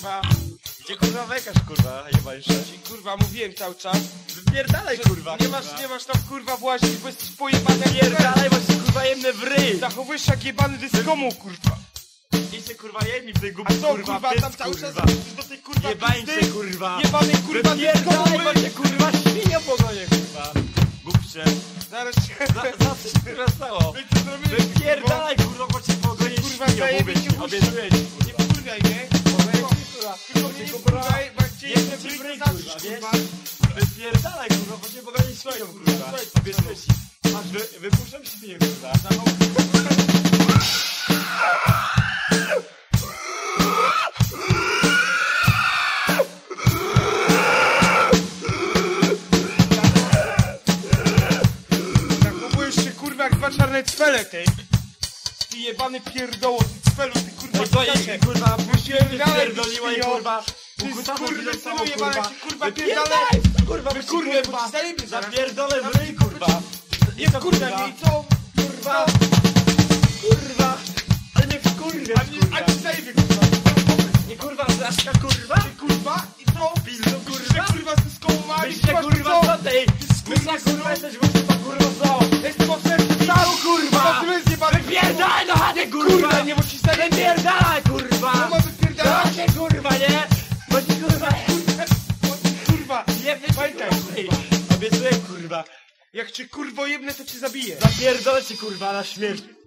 kurwa. Gdzie kurwa wekasz kurwa, jebajsze? Ci kurwa mówiłem cały czas. Wypierdalaj że kurwa, Nie masz, nie masz tam kurwa włazić, bo jesteś pojebany jak Pierdalaj, bo się kurwa jemne w ryj! Zachowujesz jak jebany dyskomu kurwa. I się kurwa jedni w tej co kurwa, kurwa pysk, tam cały czas kurwa. do tej kurwa Jebańcie pizdy? kurwa! Jebany kurwa dyskomu Wypierdalaj, cię kurwa świnia pogonie kurwa! Głupcze! Zaraz się... Za, za coś kurwa stało! Wypierdalaj kurwa, bo cię Kurwa, świnio, zajebie mówię ci, obiecuję ci kurwa. Tylko nie jeszcze ci w wyjdę ryj, zaczniesz kurwa, wiesz? kurwa. Wypierdalaj kurwa, bo cię pogonię świnią kurwa! Słuchaj, Obiecuję ci! Masz, wy, wypuszczam świnię kurwa! Zachowujesz się kurwa jak dwa czarne cwele tej. Ty jebany pierdoło, ty cwelu, ty kurwa No ptasie. jej kurwa, pierdoliła i kurwa, Ty ukutana skurwy, tyle samo synu jebany, kurwa, ci, kurwa, wypierdalaj, kurwa, Wykurwię, bo kurwa, ci zajebie zapierdolę w ryj kurwa, Nie wkurwia mnie i co? kurwa, kurwa, ale nie wkurwię, A mnie, a kurwa, ci zajebie kurwa. nie kurwa, zraszka kurwa, Ty kurwa i co? Ty kurwa, kurwa z dyską ma i wyście masz kurwa co? tej, kurwa, wyście kurwa jesteś, bo kurwa co, Jestem Cały, kurwa! Kurwa, nie, zajebie. wypierdalaj Co kurwa, ma wypierdalać? Dajcie kurwa, nie, bo ci kurwa, Kurwa, nie Pamiętaj, kurwa, obiecuję kurwa, jak cię kurwo jebnę, to cię zabiję. Zapierdolę cię kurwa na śmierć.